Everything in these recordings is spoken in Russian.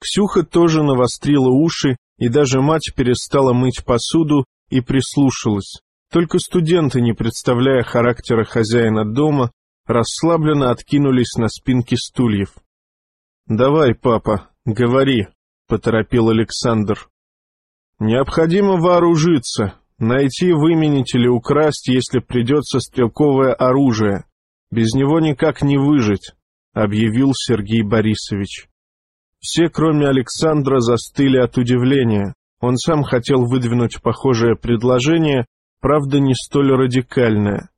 Ксюха тоже навострила уши, и даже мать перестала мыть посуду и прислушалась. Только студенты, не представляя характера хозяина дома, расслабленно откинулись на спинки стульев. «Давай, папа, говори», — поторопил Александр. «Необходимо вооружиться, найти, выменить или украсть, если придется стрелковое оружие. Без него никак не выжить», — объявил Сергей Борисович. Все, кроме Александра, застыли от удивления. Он сам хотел выдвинуть похожее предложение, правда, не столь радикальное.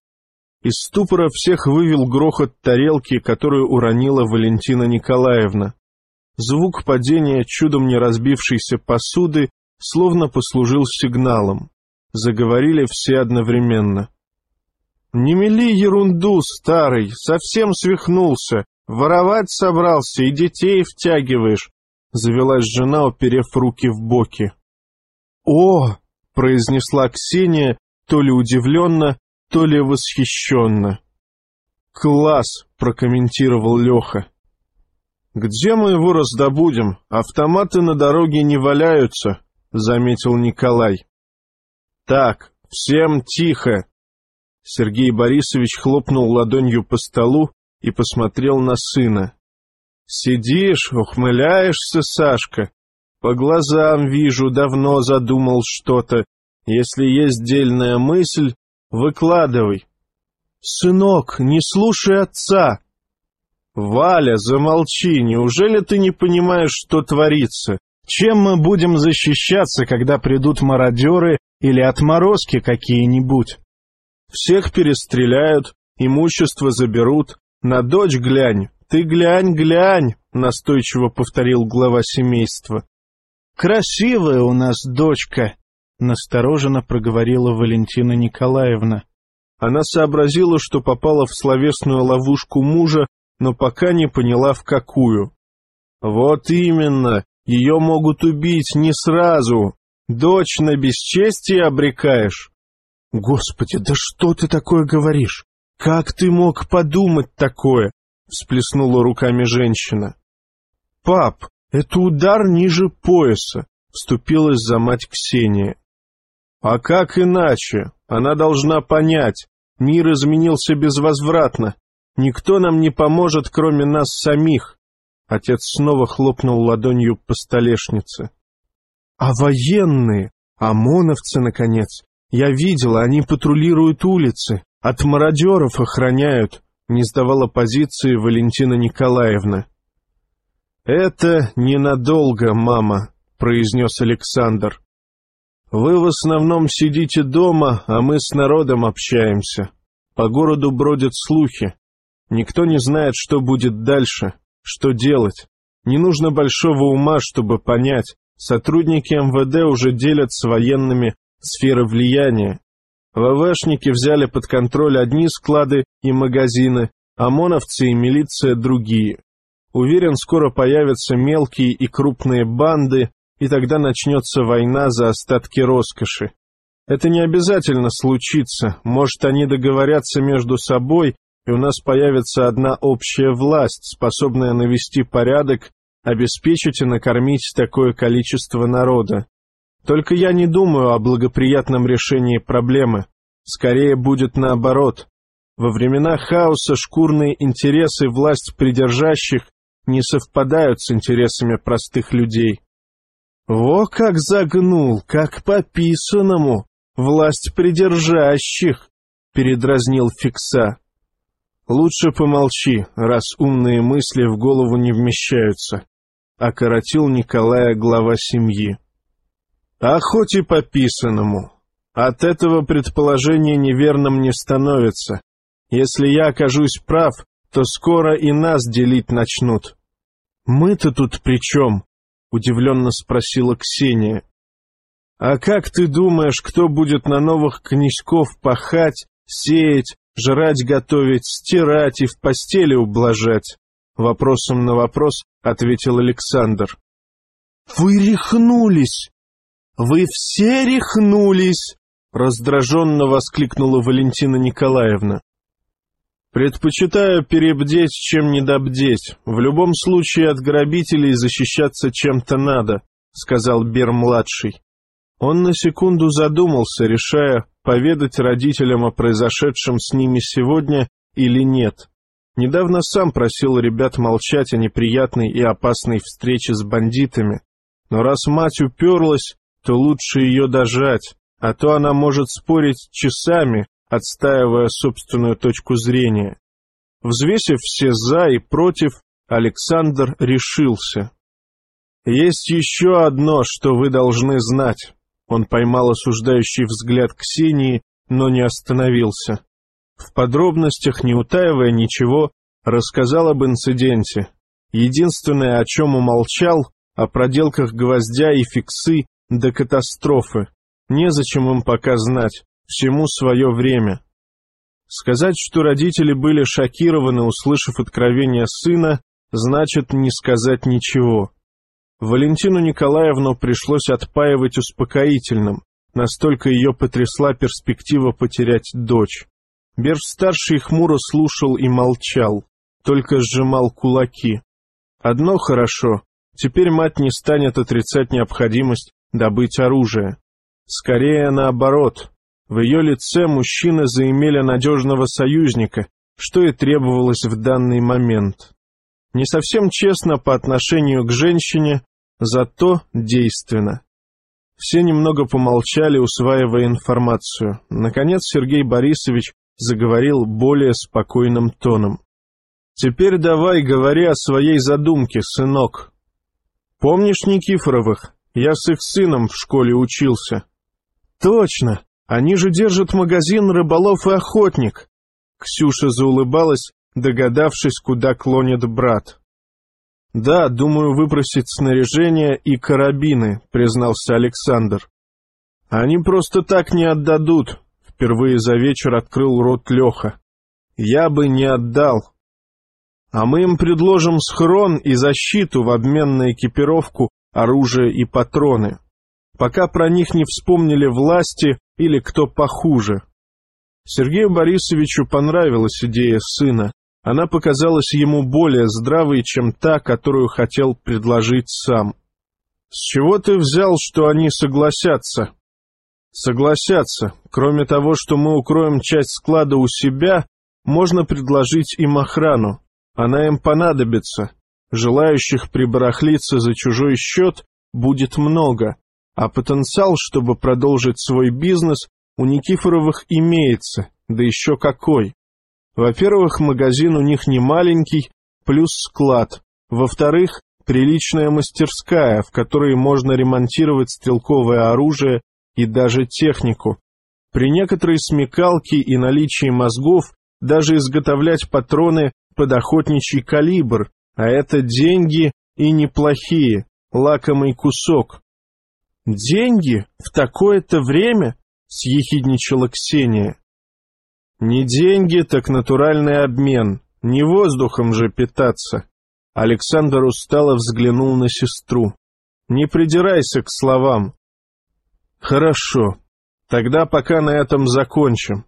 Из ступора всех вывел грохот тарелки, которую уронила Валентина Николаевна. Звук падения чудом не разбившейся посуды словно послужил сигналом. Заговорили все одновременно. «Не мели ерунду, старый, совсем свихнулся, воровать собрался и детей втягиваешь», — завелась жена, уперев руки в боки. «О!» — произнесла Ксения, то ли удивленно, то ли восхищенно. «Класс!» — прокомментировал Леха. «Где мы его раздобудем? Автоматы на дороге не валяются», — заметил Николай. «Так, всем тихо!» Сергей Борисович хлопнул ладонью по столу и посмотрел на сына. «Сидишь, ухмыляешься, Сашка. По глазам вижу, давно задумал что-то. Если есть дельная мысль, Выкладывай. Сынок, не слушай отца. Валя, замолчи, неужели ты не понимаешь, что творится? Чем мы будем защищаться, когда придут мародеры или отморозки какие-нибудь? Всех перестреляют, имущество заберут. На дочь глянь, ты глянь, глянь, настойчиво повторил глава семейства. Красивая у нас дочка, настороженно проговорила Валентина Николаевна. Она сообразила, что попала в словесную ловушку мужа, но пока не поняла, в какую. «Вот именно, ее могут убить не сразу. Дочь на бесчестие обрекаешь». «Господи, да что ты такое говоришь? Как ты мог подумать такое?» — всплеснула руками женщина. «Пап, это удар ниже пояса», — вступилась за мать Ксения. А как иначе? Она должна понять, мир изменился безвозвратно. Никто нам не поможет, кроме нас самих. Отец снова хлопнул ладонью по столешнице. А военные, ОМОНовцы, наконец. Я видела, они патрулируют улицы, от мародеров охраняют, не сдавала позиции Валентина Николаевна. «Это ненадолго, мама», — произнес Александр. Вы в основном сидите дома, а мы с народом общаемся. По городу бродят слухи. Никто не знает, что будет дальше, что делать. Не нужно большого ума, чтобы понять. Сотрудники МВД уже делят с военными сферы влияния. ВВшники взяли под контроль одни склады и магазины, ОМОНовцы и милиция другие. Уверен, скоро появятся мелкие и крупные банды, и тогда начнется война за остатки роскоши. Это не обязательно случится, может, они договорятся между собой, и у нас появится одна общая власть, способная навести порядок, обеспечить и накормить такое количество народа. Только я не думаю о благоприятном решении проблемы. Скорее будет наоборот. Во времена хаоса шкурные интересы власть придержащих не совпадают с интересами простых людей. Во как загнул, как по писанному, власть придержащих, — передразнил Фикса. Лучше помолчи, раз умные мысли в голову не вмещаются, — окоротил Николая глава семьи. А хоть и по писанному. От этого предположение неверным не становится. Если я окажусь прав, то скоро и нас делить начнут. Мы-то тут при чем? — удивленно спросила Ксения. «А как ты думаешь, кто будет на новых князьков пахать, сеять, жрать готовить, стирать и в постели ублажать?» Вопросом на вопрос ответил Александр. «Вы рехнулись! Вы все рехнулись!» Раздраженно воскликнула Валентина Николаевна. Предпочитаю перебдеть, чем недобдеть. В любом случае от грабителей защищаться чем-то надо, сказал Бер-младший. Он на секунду задумался, решая, поведать родителям о произошедшем с ними сегодня или нет. Недавно сам просил ребят молчать о неприятной и опасной встрече с бандитами. Но раз мать уперлась, то лучше ее дожать, а то она может спорить часами, отстаивая собственную точку зрения. Взвесив все «за» и «против», Александр решился. «Есть еще одно, что вы должны знать». Он поймал осуждающий взгляд Ксении, но не остановился. В подробностях, не утаивая ничего, рассказал об инциденте. Единственное, о чем умолчал, о проделках гвоздя и фиксы до катастрофы. Незачем им пока знать, всему свое время. Сказать, что родители были шокированы, услышав откровение сына, значит не сказать ничего. Валентину Николаевну пришлось отпаивать успокоительным, настолько ее потрясла перспектива потерять дочь. Берж-старший хмуро слушал и молчал, только сжимал кулаки. Одно хорошо, теперь мать не станет отрицать необходимость добыть оружие. Скорее наоборот, в ее лице мужчины заимели надежного союзника, что и требовалось в данный момент. Не совсем честно по отношению к женщине, зато действенно. Все немного помолчали, усваивая информацию. Наконец Сергей Борисович заговорил более спокойным тоном. «Теперь давай говори о своей задумке, сынок. Помнишь Никифоровых? Я с их сыном в школе учился». «Точно! Они же держат магазин «Рыболов и охотник». Ксюша заулыбалась, догадавшись, куда клонит брат. «Да, думаю выбросить снаряжение и карабины», — признался Александр. «Они просто так не отдадут», Впервые за вечер открыл рот Леха. «Я бы не отдал. А мы им предложим схрон и защиту в обмен на экипировку, оружие и патроны. Пока про них не вспомнили власти или кто похуже». Сергею Борисовичу понравилась идея сына. Она показалась ему более здравой, чем та, которую хотел предложить сам. «С чего ты взял, что они согласятся?» Согласятся. Кроме того, что мы укроем часть склада у себя, можно предложить им охрану. Она им понадобится. Желающих прибарахлиться за чужой счет будет много, а потенциал, чтобы продолжить свой бизнес, у Никифоровых имеется, да еще какой. Во-первых, магазин у них не маленький, плюс склад. Во-вторых, приличная мастерская, в которой можно ремонтировать стрелковое оружие и даже технику. При некоторой смекалке и наличии мозгов даже изготовлять патроны под охотничий калибр, а это деньги и неплохие, лакомый кусок. «Деньги? В такое-то время?» — съехидничала Ксения. «Не деньги, так натуральный обмен, не воздухом же питаться». Александр устало взглянул на сестру. «Не придирайся к словам, Хорошо. Тогда пока на этом закончим.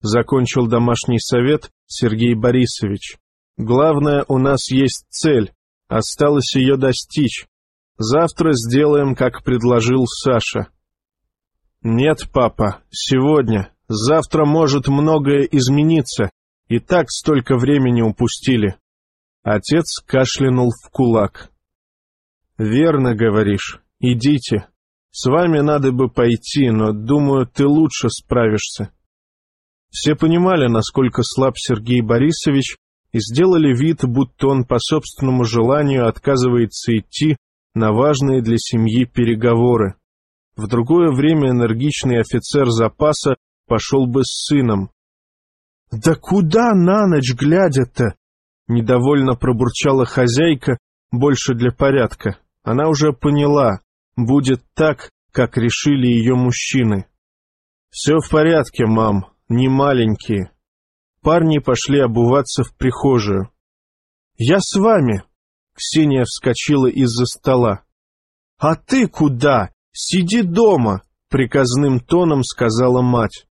Закончил домашний совет Сергей Борисович. Главное, у нас есть цель. Осталось ее достичь. Завтра сделаем, как предложил Саша. Нет, папа, сегодня. Завтра может многое измениться. И так столько времени упустили. Отец кашлянул в кулак. Верно говоришь. Идите. С вами надо бы пойти, но, думаю, ты лучше справишься. Все понимали, насколько слаб Сергей Борисович, и сделали вид, будто он по собственному желанию отказывается идти на важные для семьи переговоры. В другое время энергичный офицер запаса пошел бы с сыном. — Да куда на ночь глядя-то? — недовольно пробурчала хозяйка, больше для порядка. Она уже поняла, будет так, как решили ее мужчины. «Все в порядке, мам, не маленькие». Парни пошли обуваться в прихожую. «Я с вами!» Ксения вскочила из-за стола. «А ты куда? Сиди дома!» — приказным тоном сказала мать.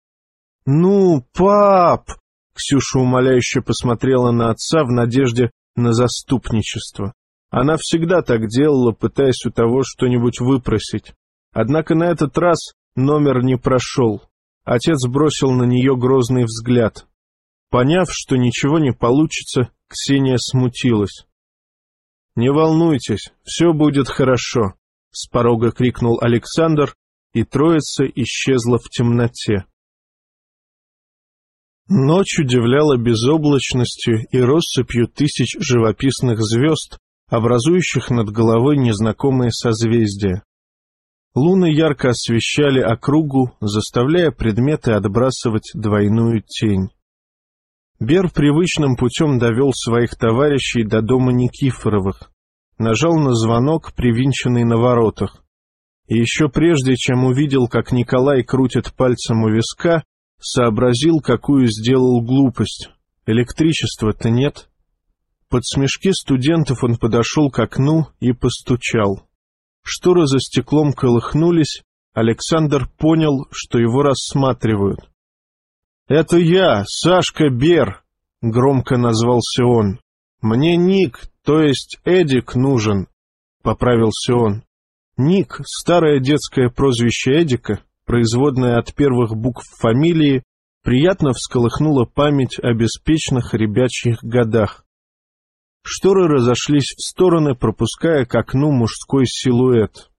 «Ну, пап!» Ксюша умоляюще посмотрела на отца в надежде на заступничество. Она всегда так делала, пытаясь у того что-нибудь выпросить. Однако на этот раз номер не прошел. Отец бросил на нее грозный взгляд. Поняв, что ничего не получится, Ксения смутилась. «Не волнуйтесь, все будет хорошо», — с порога крикнул Александр, и троица исчезла в темноте. Ночь удивляла безоблачностью и россыпью тысяч живописных звезд, образующих над головой незнакомые созвездия. Луны ярко освещали округу, заставляя предметы отбрасывать двойную тень. Бер привычным путем довел своих товарищей до дома Никифоровых, нажал на звонок, привинченный на воротах. И еще прежде, чем увидел, как Николай крутит пальцем у виска, сообразил, какую сделал глупость. Электричества-то нет. Под смешки студентов он подошел к окну и постучал. Шторы за стеклом колыхнулись, Александр понял, что его рассматривают. «Это я, Сашка Бер», — громко назвался он. «Мне Ник, то есть Эдик, нужен», — поправился он. Ник, старое детское прозвище Эдика, производное от первых букв фамилии, приятно всколыхнуло память о беспечных ребячьих годах. Шторы разошлись в стороны, пропуская к окну мужской силуэт.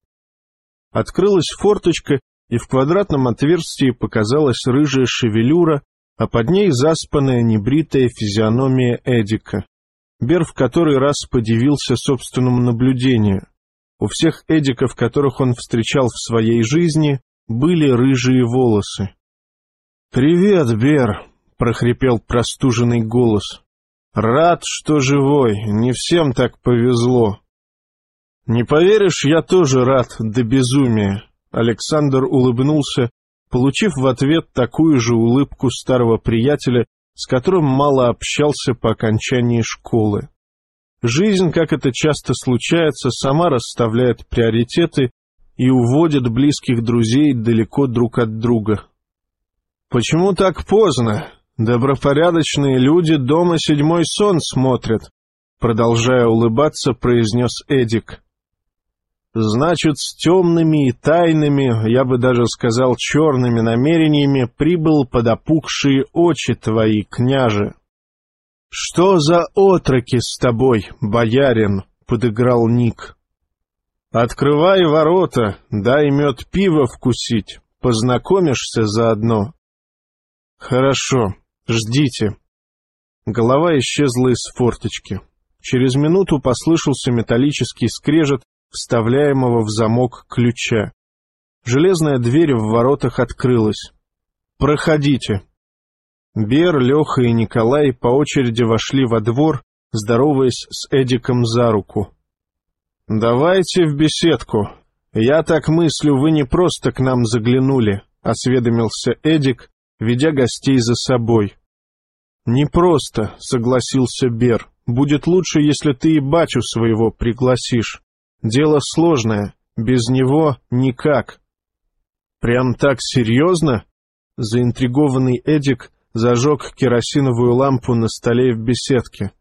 Открылась форточка, и в квадратном отверстии показалась рыжая шевелюра, а под ней заспанная небритая физиономия Эдика. Бер в который раз подивился собственному наблюдению. У всех Эдиков, которых он встречал в своей жизни, были рыжие волосы. «Привет, Бер!» — прохрипел простуженный голос. «Рад, что живой, не всем так повезло». «Не поверишь, я тоже рад до безумия», Александр улыбнулся, получив в ответ такую же улыбку старого приятеля, с которым мало общался по окончании школы. Жизнь, как это часто случается, сама расставляет приоритеты и уводит близких друзей далеко друг от друга. «Почему так поздно? Добропорядочные люди дома седьмой сон смотрят», продолжая улыбаться, произнес Эдик. Значит, с темными и тайными, я бы даже сказал черными намерениями, прибыл под опухшие очи твои, княже. — Что за отроки с тобой, боярин? — подыграл Ник. — Открывай ворота, дай мед пива вкусить, познакомишься заодно. — Хорошо, ждите. Голова исчезла из форточки. Через минуту послышался металлический скрежет, вставляемого в замок ключа. Железная дверь в воротах открылась. «Проходите». Бер, Леха и Николай по очереди вошли во двор, здороваясь с Эдиком за руку. «Давайте в беседку. Я так мыслю, вы не просто к нам заглянули», — осведомился Эдик, ведя гостей за собой. «Не просто», — согласился Бер. «Будет лучше, если ты и батю своего пригласишь. Дело сложное, без него никак. Прям так серьезно? Заинтригованный Эдик зажег керосиновую лампу на столе в беседке.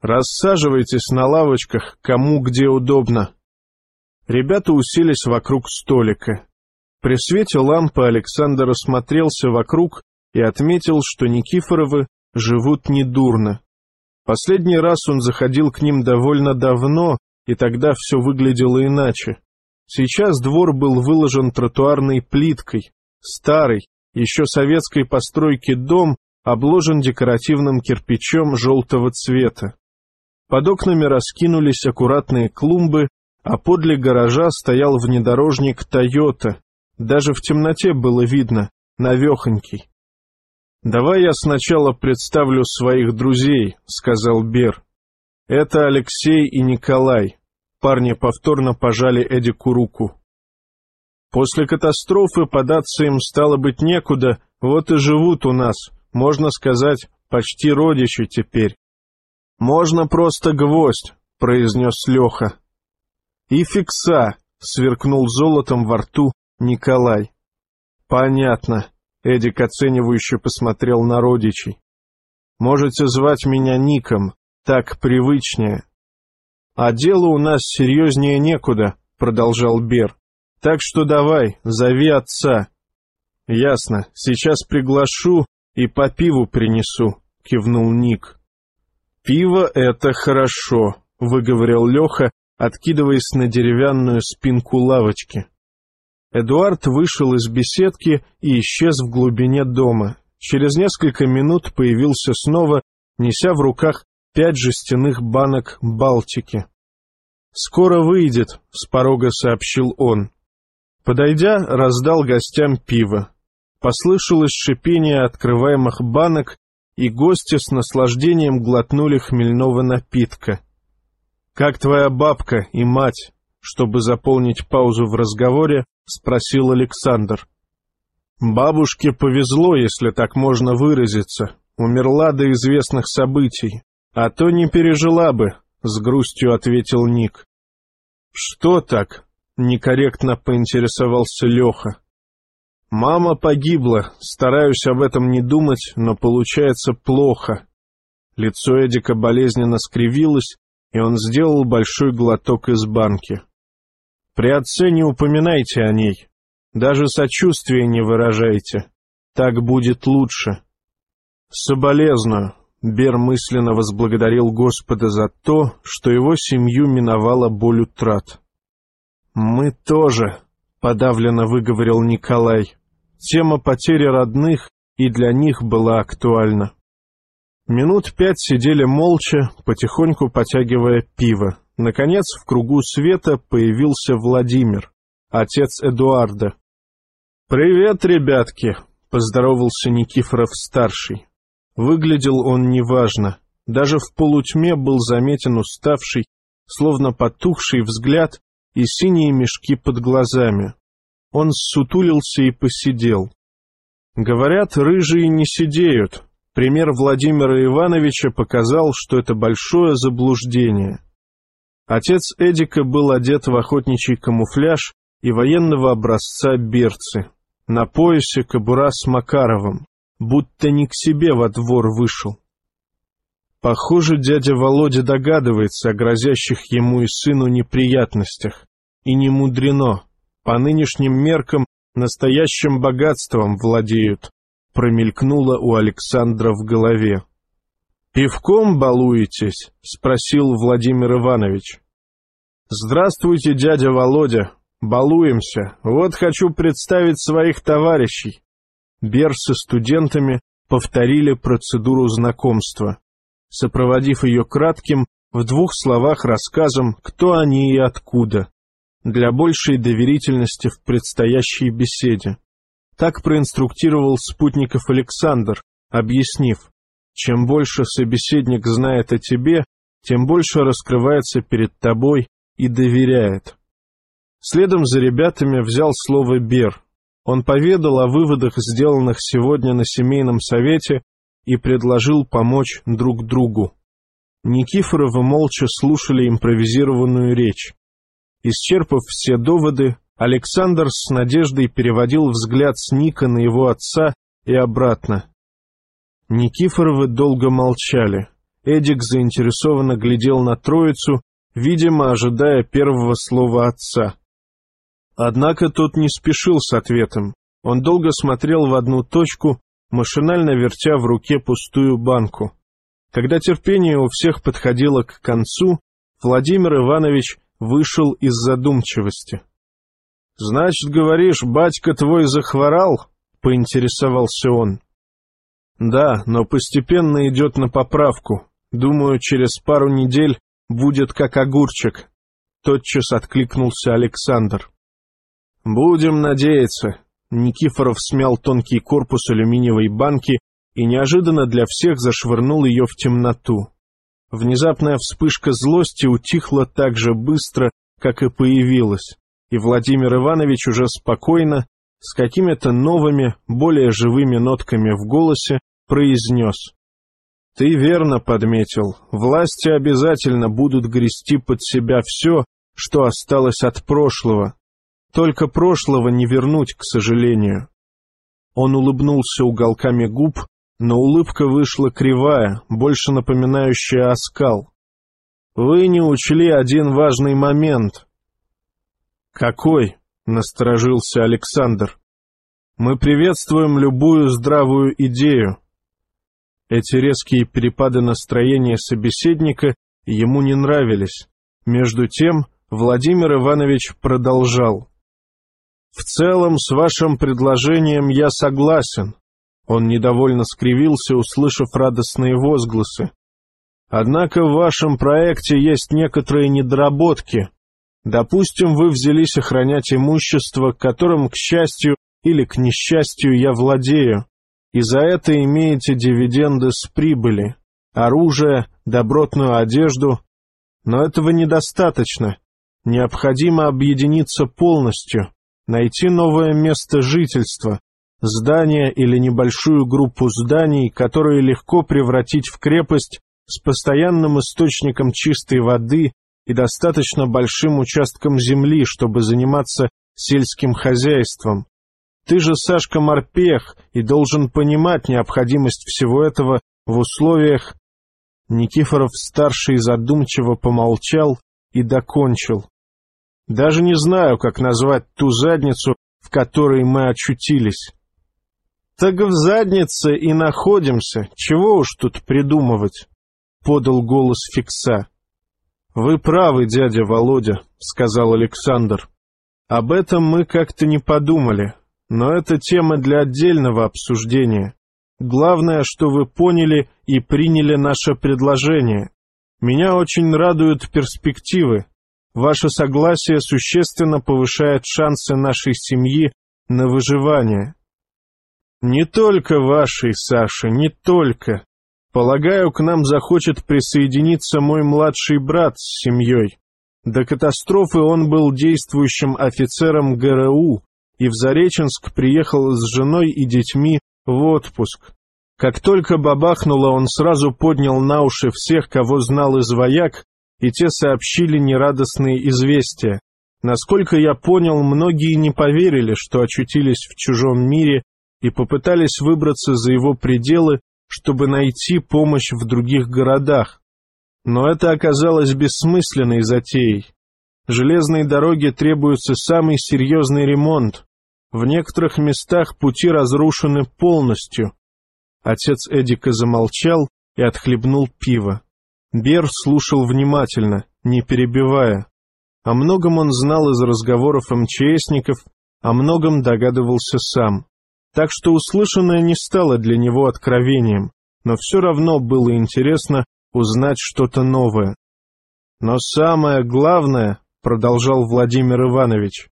Рассаживайтесь на лавочках, кому где удобно. Ребята уселись вокруг столика. При свете лампы Александр осмотрелся вокруг и отметил, что Никифоровы живут недурно. Последний раз он заходил к ним довольно давно, и тогда все выглядело иначе. Сейчас двор был выложен тротуарной плиткой, старый, еще советской постройки дом обложен декоративным кирпичом желтого цвета. Под окнами раскинулись аккуратные клумбы, а подле гаража стоял внедорожник «Тойота». Даже в темноте было видно, навехонький. «Давай я сначала представлю своих друзей», — сказал Бер. Это Алексей и Николай. Парни повторно пожали Эдику руку. После катастрофы податься им стало быть некуда, вот и живут у нас, можно сказать, почти родичи теперь. «Можно просто гвоздь», — произнес Леха. «И фикса», — сверкнул золотом во рту Николай. «Понятно», — Эдик оценивающе посмотрел на родичей. Можете звать меня Ником, так привычнее. А дело у нас серьезнее некуда, продолжал Бер. Так что давай, зови отца. Ясно, сейчас приглашу и по пиву принесу, кивнул Ник. Пиво — это хорошо, выговорил Леха, откидываясь на деревянную спинку лавочки. Эдуард вышел из беседки и исчез в глубине дома. Через несколько минут появился снова, неся в руках пять жестяных банок Балтики. «Скоро выйдет», — с порога сообщил он. Подойдя, раздал гостям пиво. Послышалось шипение открываемых банок, и гости с наслаждением глотнули хмельного напитка. «Как твоя бабка и мать?» Чтобы заполнить паузу в разговоре, спросил Александр. «Бабушке повезло, если так можно выразиться. Умерла до известных событий. А то не пережила бы», — с грустью ответил Ник. «Что так?» — некорректно поинтересовался Леха. «Мама погибла. Стараюсь об этом не думать, но получается плохо». Лицо Эдика болезненно скривилось, и он сделал большой глоток из банки. «При отце не упоминайте о ней. Даже сочувствия не выражайте. Так будет лучше». «Соболезную», — Бер мысленно возблагодарил Господа за то, что его семью миновала боль утрат. «Мы тоже», — подавленно выговорил Николай. Тема потери родных и для них была актуальна. Минут пять сидели молча, потихоньку потягивая пиво. Наконец, в кругу света появился Владимир, отец Эдуарда. «Привет, ребятки!» — поздоровался Никифоров-старший. Выглядел он неважно. Даже в полутьме был заметен уставший, словно потухший взгляд и синие мешки под глазами. Он ссутулился и посидел. Говорят, рыжие не сидеют, Пример Владимира Ивановича показал, что это большое заблуждение. Отец Эдика был одет в охотничий камуфляж и военного образца берцы. На поясе кобура с Макаровым, будто не к себе во двор вышел. Похоже, дядя Володя догадывается о грозящих ему и сыну неприятностях. И не мудрено. По нынешним меркам настоящим богатством владеют, промелькнуло у Александра в голове. «Пивком балуетесь?» — спросил Владимир Иванович. «Здравствуйте, дядя Володя. Балуемся. Вот хочу представить своих товарищей». Бер со студентами повторили процедуру знакомства, сопроводив ее кратким, в двух словах рассказом, кто они и откуда, для большей доверительности в предстоящей беседе. Так проинструктировал спутников Александр, объяснив, чем больше собеседник знает о тебе, тем больше раскрывается перед тобой и доверяет. Следом за ребятами взял слово Бер. Он поведал о выводах, сделанных сегодня на семейном совете, и предложил помочь друг другу. Никифоровы молча слушали импровизированную речь. Исчерпав все доводы, Александр с надеждой переводил взгляд с Ника на его отца и обратно. Никифоровы долго молчали. Эдик заинтересованно глядел на троицу, видимо, ожидая первого слова отца. Однако тот не спешил с ответом. Он долго смотрел в одну точку, машинально вертя в руке пустую банку. Когда терпение у всех подходило к концу, Владимир Иванович вышел из задумчивости. — Значит, говоришь, батька твой захворал? — поинтересовался он. — Да, но постепенно идет на поправку. Думаю, через пару недель будет как огурчик. Тотчас откликнулся Александр. — Будем надеяться. Никифоров смял тонкий корпус алюминиевой банки и неожиданно для всех зашвырнул ее в темноту. Внезапная вспышка злости утихла так же быстро, как и появилась и Владимир Иванович уже спокойно, с какими-то новыми, более живыми нотками в голосе, произнес. «Ты верно подметил, власти обязательно будут грести под себя все, что осталось от прошлого. Только прошлого не вернуть, к сожалению». Он улыбнулся уголками губ, но улыбка вышла кривая, больше напоминающая оскал. «Вы не учли один важный момент». «Какой?» — насторожился Александр. «Мы приветствуем любую здравую идею». Эти резкие перепады настроения собеседника ему не нравились. Между тем Владимир Иванович продолжал. «В целом, с вашим предложением я согласен». Он недовольно скривился, услышав радостные возгласы. «Однако в вашем проекте есть некоторые недоработки. Допустим, вы взялись охранять имущество, которым, к счастью или к несчастью, я владею, и за это имеете дивиденды с прибыли, оружие, добротную одежду. Но этого недостаточно. Необходимо объединиться полностью, найти новое место жительства, здание или небольшую группу зданий, которые легко превратить в крепость с постоянным источником чистой воды и достаточно большим участком земли, чтобы заниматься сельским хозяйством. Ты же, Сашка, морпех и должен понимать необходимость всего этого в условиях... Никифоров-старший задумчиво помолчал и докончил. Даже не знаю, как назвать ту задницу, в которой мы очутились. Так в заднице и находимся, чего уж тут придумывать, — подал голос Фикса. Вы правы, дядя Володя, — сказал Александр. Об этом мы как-то не подумали, но это тема для отдельного обсуждения. Главное, что вы поняли и приняли наше предложение. Меня очень радуют перспективы. Ваше согласие существенно повышает шансы нашей семьи на выживание. Не только вашей, Саша, не только. Полагаю, к нам захочет присоединиться мой младший брат с семьей. До катастрофы он был действующим офицером ГРУ и в Зареченск приехал с женой и детьми в отпуск. Как только бабахнуло, он сразу поднял на уши всех, кого знал из вояк, и те сообщили нерадостные известия. Насколько я понял, многие не поверили, что очутились в чужом мире и попытались выбраться за его пределы, чтобы найти помощь в других городах. Но это оказалось бессмысленной затеей. Железной дороге требуется самый серьезный ремонт. В некоторых местах пути разрушены полностью. Отец Эдика замолчал и отхлебнул пиво. Бер слушал внимательно, не перебивая. О многом он знал из разговоров МЧСников, о многом догадывался сам. Так что услышанное не стало для него откровением, но все равно было интересно узнать что-то новое. Но самое главное, продолжал Владимир Иванович,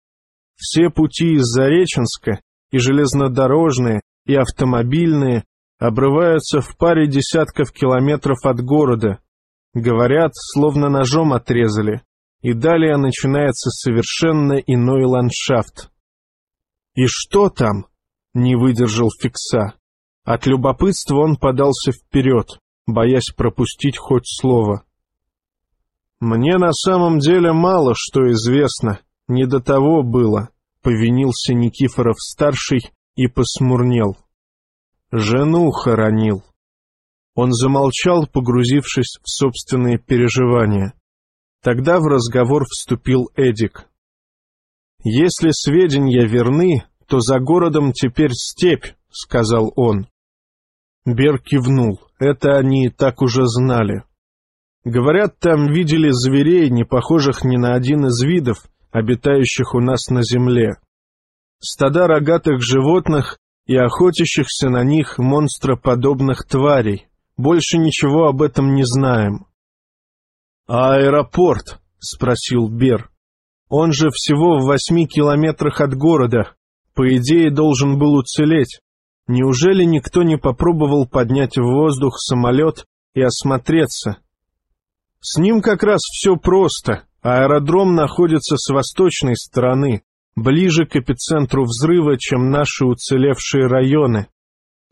все пути из Зареченска, и железнодорожные, и автомобильные, обрываются в паре десятков километров от города, Говорят, словно ножом отрезали, и далее начинается совершенно иной ландшафт. «И что там?» — не выдержал Фикса. От любопытства он подался вперед, боясь пропустить хоть слово. «Мне на самом деле мало что известно, не до того было», — повинился Никифоров-старший и посмурнел. «Жену хоронил». Он замолчал, погрузившись в собственные переживания. Тогда в разговор вступил Эдик. «Если сведения верны, то за городом теперь степь», — сказал он. Бер кивнул. Это они так уже знали. Говорят, там видели зверей, не похожих ни на один из видов, обитающих у нас на земле. Стада рогатых животных и охотящихся на них монстроподобных тварей. Больше ничего об этом не знаем. «А аэропорт?» — спросил Бер. «Он же всего в восьми километрах от города. По идее, должен был уцелеть. Неужели никто не попробовал поднять в воздух самолет и осмотреться? С ним как раз все просто. Аэродром находится с восточной стороны, ближе к эпицентру взрыва, чем наши уцелевшие районы.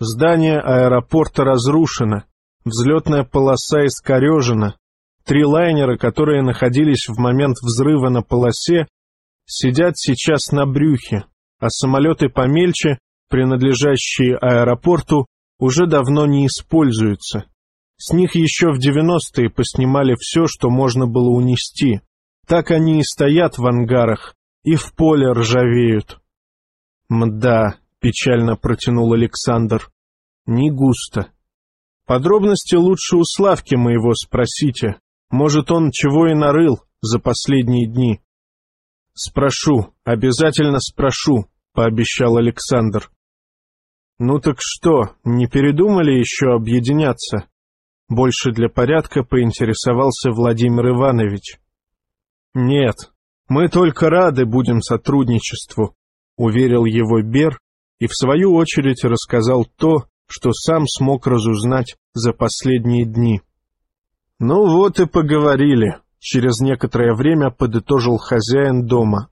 Здание аэропорта разрушено, Взлетная полоса искорежена. Три лайнера, которые находились в момент взрыва на полосе, сидят сейчас на брюхе, а самолеты помельче, принадлежащие аэропорту, уже давно не используются. С них еще в девяностые поснимали все, что можно было унести. Так они и стоят в ангарах, и в поле ржавеют. «Мда», — печально протянул Александр, — «не густо». Подробности лучше у Славки моего спросите. Может, он чего и нарыл за последние дни. Спрошу, обязательно спрошу, пообещал Александр. Ну так что, не передумали еще объединяться? Больше для порядка поинтересовался Владимир Иванович. Нет, мы только рады будем сотрудничеству, уверил его Бер и в свою очередь рассказал то, что сам смог разузнать за последние дни. «Ну вот и поговорили», — через некоторое время подытожил хозяин дома.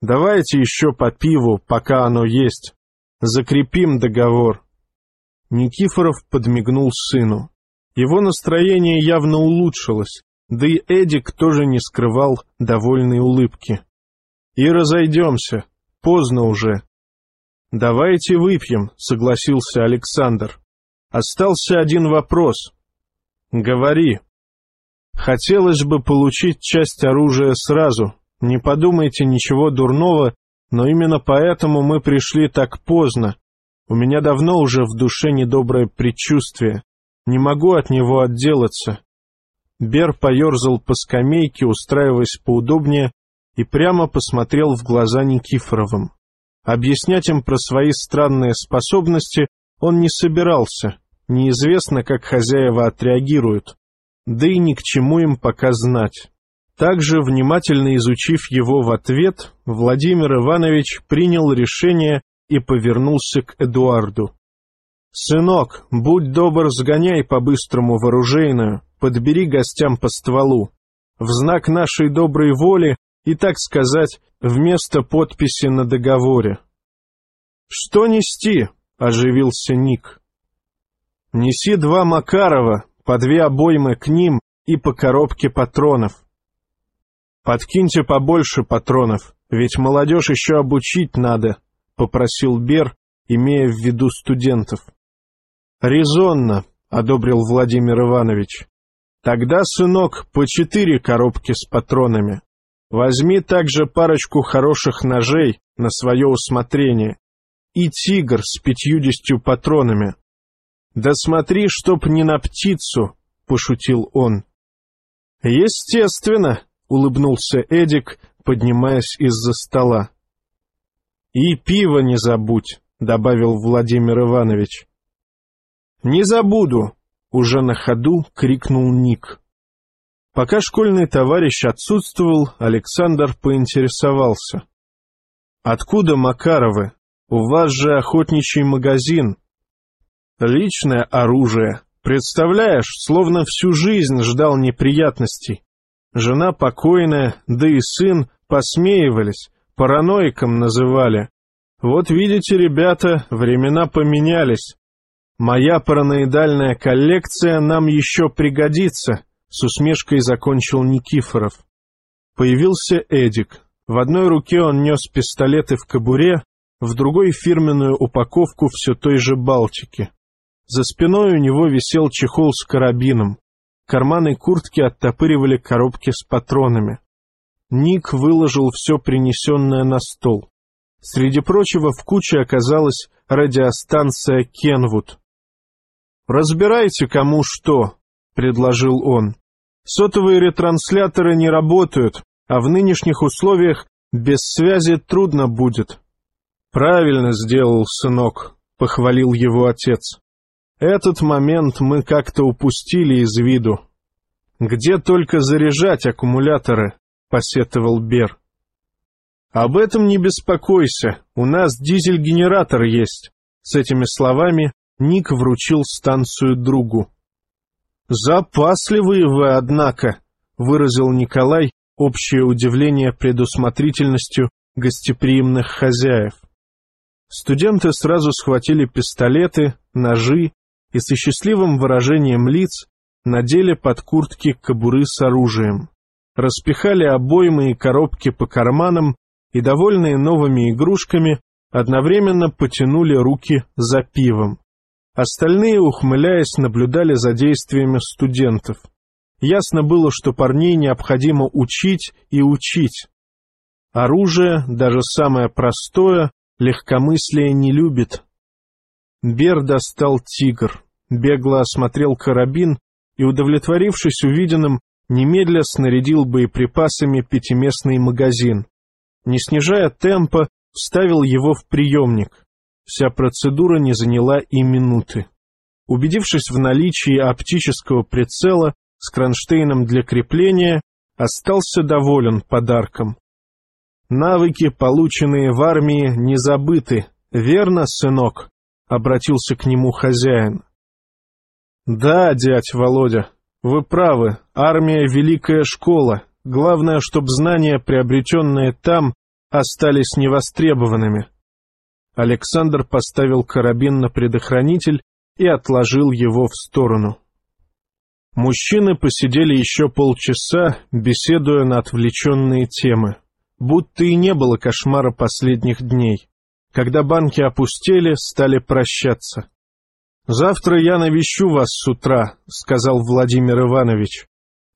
«Давайте еще по пиву, пока оно есть. Закрепим договор». Никифоров подмигнул сыну. Его настроение явно улучшилось, да и Эдик тоже не скрывал довольной улыбки. «И разойдемся. Поздно уже». «Давайте выпьем», — согласился Александр. «Остался один вопрос». «Говори». «Хотелось бы получить часть оружия сразу. Не подумайте ничего дурного, но именно поэтому мы пришли так поздно. У меня давно уже в душе недоброе предчувствие. Не могу от него отделаться. Бер поерзал по скамейке, устраиваясь поудобнее, и прямо посмотрел в глаза Никифоровым. Объяснять им про свои странные способности он не собирался, неизвестно, как хозяева отреагируют, да и ни к чему им пока знать. Также, внимательно изучив его в ответ, Владимир Иванович принял решение и повернулся к Эдуарду. «Сынок, будь добр, сгоняй по-быстрому в подбери гостям по стволу. В знак нашей доброй воли и, так сказать, вместо подписи на договоре». «Что нести?» — оживился Ник. «Неси два Макарова, по две обоймы к ним и по коробке патронов. Подкиньте побольше патронов, ведь молодежь еще обучить надо», — попросил Бер, имея в виду студентов. «Резонно», — одобрил Владимир Иванович. «Тогда, сынок, по четыре коробки с патронами. Возьми также парочку хороших ножей на свое усмотрение и тигр с пятьюдесятью патронами. Да смотри, чтоб не на птицу», — пошутил он. «Естественно», — улыбнулся Эдик, поднимаясь из-за стола. «И пиво не забудь», — добавил Владимир Иванович. «Не забуду!» — уже на ходу крикнул Ник. Пока школьный товарищ отсутствовал, Александр поинтересовался. «Откуда Макаровы? У вас же охотничий магазин». «Личное оружие. Представляешь, словно всю жизнь ждал неприятностей. Жена покойная, да и сын посмеивались, параноиком называли. Вот видите, ребята, времена поменялись. «Моя параноидальная коллекция нам еще пригодится», — с усмешкой закончил Никифоров. Появился Эдик. В одной руке он нес пистолеты в кобуре, в другой — фирменную упаковку все той же Балтики. За спиной у него висел чехол с карабином. Карманы куртки оттопыривали коробки с патронами. Ник выложил все принесенное на стол. Среди прочего в куче оказалась радиостанция «Кенвуд». «Разбирайте, кому что», — предложил он. «Сотовые ретрансляторы не работают, а в нынешних условиях без связи трудно будет». «Правильно сделал, сынок», — похвалил его отец. «Этот момент мы как-то упустили из виду». «Где только заряжать аккумуляторы?» — посетовал Бер. «Об этом не беспокойся, у нас дизель-генератор есть». С этими словами Ник вручил станцию другу. «Запасливые вы, однако», — выразил Николай общее удивление предусмотрительностью гостеприимных хозяев. Студенты сразу схватили пистолеты, ножи и со счастливым выражением лиц надели под куртки кобуры с оружием, распихали обоймы и коробки по карманам и, довольные новыми игрушками, одновременно потянули руки за пивом. Остальные, ухмыляясь, наблюдали за действиями студентов. Ясно было, что парней необходимо учить и учить. Оружие, даже самое простое, легкомыслие не любит. Бер достал тигр, бегло осмотрел карабин и, удовлетворившись увиденным, немедля снарядил боеприпасами пятиместный магазин. Не снижая темпа, вставил его в приемник. Вся процедура не заняла и минуты. Убедившись в наличии оптического прицела с кронштейном для крепления, остался доволен подарком. Навыки, полученные в армии, не забыты. Верно, сынок? — обратился к нему хозяин. Да, дядь Володя, вы правы, армия — великая школа. Главное, чтобы знания, приобретенные там, остались невостребованными. Александр поставил карабин на предохранитель и отложил его в сторону. Мужчины посидели еще полчаса, беседуя на отвлеченные темы. Будто и не было кошмара последних дней. Когда банки опустели, стали прощаться. «Завтра я навещу вас с утра», — сказал Владимир Иванович.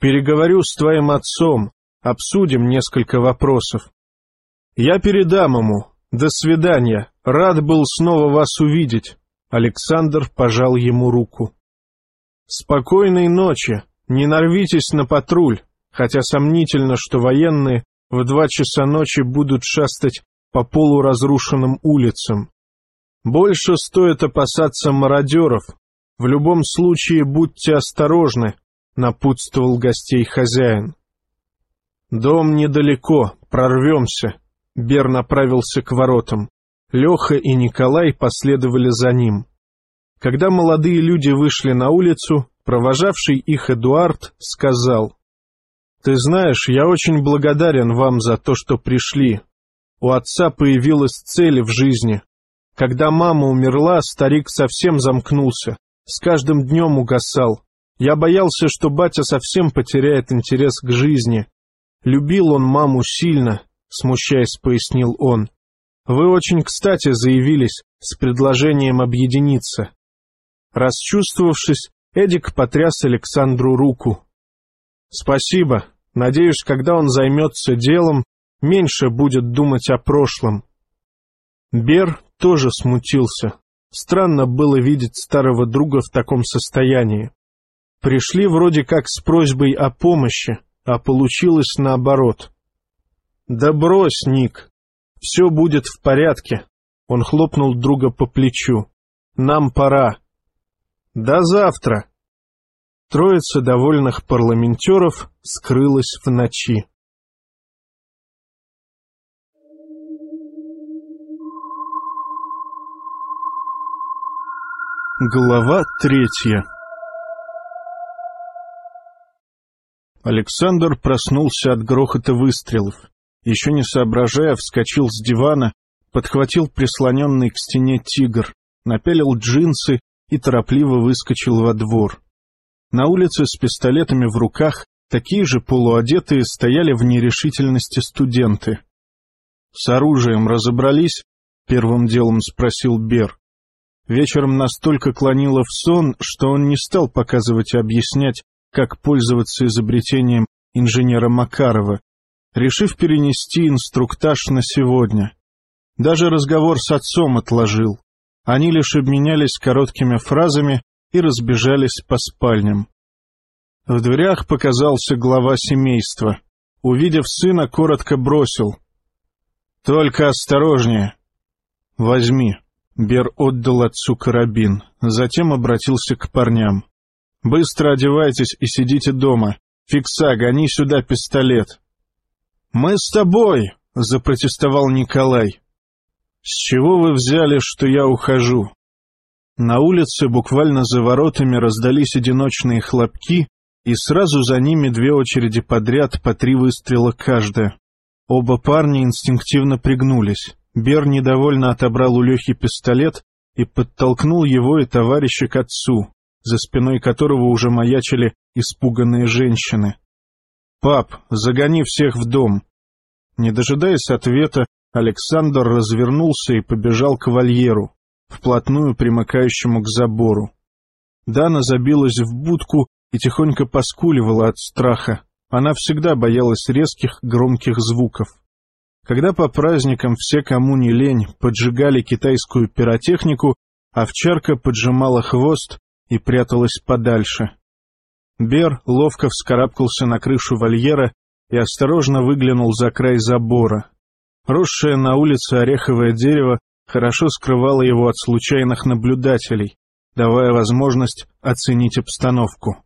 «Переговорю с твоим отцом, обсудим несколько вопросов». «Я передам ему. До свидания. Рад был снова вас увидеть». Александр пожал ему руку. «Спокойной ночи. Не нарвитесь на патруль, хотя сомнительно, что военные в два часа ночи будут шастать по полуразрушенным улицам. Больше стоит опасаться мародеров. В любом случае будьте осторожны, — напутствовал гостей хозяин. Дом недалеко, прорвемся. Бер направился к воротам. Леха и Николай последовали за ним. Когда молодые люди вышли на улицу, провожавший их Эдуард сказал, «Ты знаешь, я очень благодарен вам за то, что пришли. У отца появилась цель в жизни, когда мама умерла, старик совсем замкнулся, с каждым днем угасал. Я боялся, что батя совсем потеряет интерес к жизни. Любил он маму сильно, смущаясь, пояснил он. Вы очень кстати заявились с предложением объединиться. Расчувствовавшись, Эдик потряс Александру руку. «Спасибо. Надеюсь, когда он займется делом, меньше будет думать о прошлом». Бер тоже смутился. Странно было видеть старого друга в таком состоянии. Пришли вроде как с просьбой о помощи, а получилось наоборот. «Да брось, Ник, все будет в порядке», — он хлопнул друга по плечу. «Нам пора». «До завтра». Троица довольных парламентеров скрылась в ночи. Глава третья Александр проснулся от грохота выстрелов. Еще не соображая, вскочил с дивана, подхватил прислоненный к стене тигр, напялил джинсы и торопливо выскочил во двор. На улице с пистолетами в руках такие же полуодетые стояли в нерешительности студенты. — С оружием разобрались? — первым делом спросил Бер. Вечером настолько клонило в сон, что он не стал показывать и объяснять, как пользоваться изобретением инженера Макарова, решив перенести инструктаж на сегодня. Даже разговор с отцом отложил. Они лишь обменялись короткими фразами и разбежались по спальням. В дверях показался глава семейства. Увидев сына, коротко бросил. «Только осторожнее. Возьми». Бер отдал отцу карабин, затем обратился к парням. «Быстро одевайтесь и сидите дома. Фикса, гони сюда пистолет». «Мы с тобой!» — запротестовал Николай. «С чего вы взяли, что я ухожу?» На улице буквально за воротами раздались одиночные хлопки, и сразу за ними две очереди подряд по три выстрела каждая. Оба парня инстинктивно пригнулись. Бер недовольно отобрал у Лехи пистолет и подтолкнул его и товарища к отцу, за спиной которого уже маячили испуганные женщины. «Пап, загони всех в дом!» Не дожидаясь ответа, Александр развернулся и побежал к вольеру. вплотную примыкающему к забору. Дана забилась в будку и тихонько поскуливала от страха. Она всегда боялась резких, громких звуков. Когда по праздникам все, кому не лень, поджигали китайскую пиротехнику, овчарка поджимала хвост и пряталась подальше. Бер ловко вскарабкался на крышу вольера и осторожно выглянул за край забора. Росшее на улице ореховое дерево хорошо скрывало его от случайных наблюдателей, давая возможность оценить обстановку.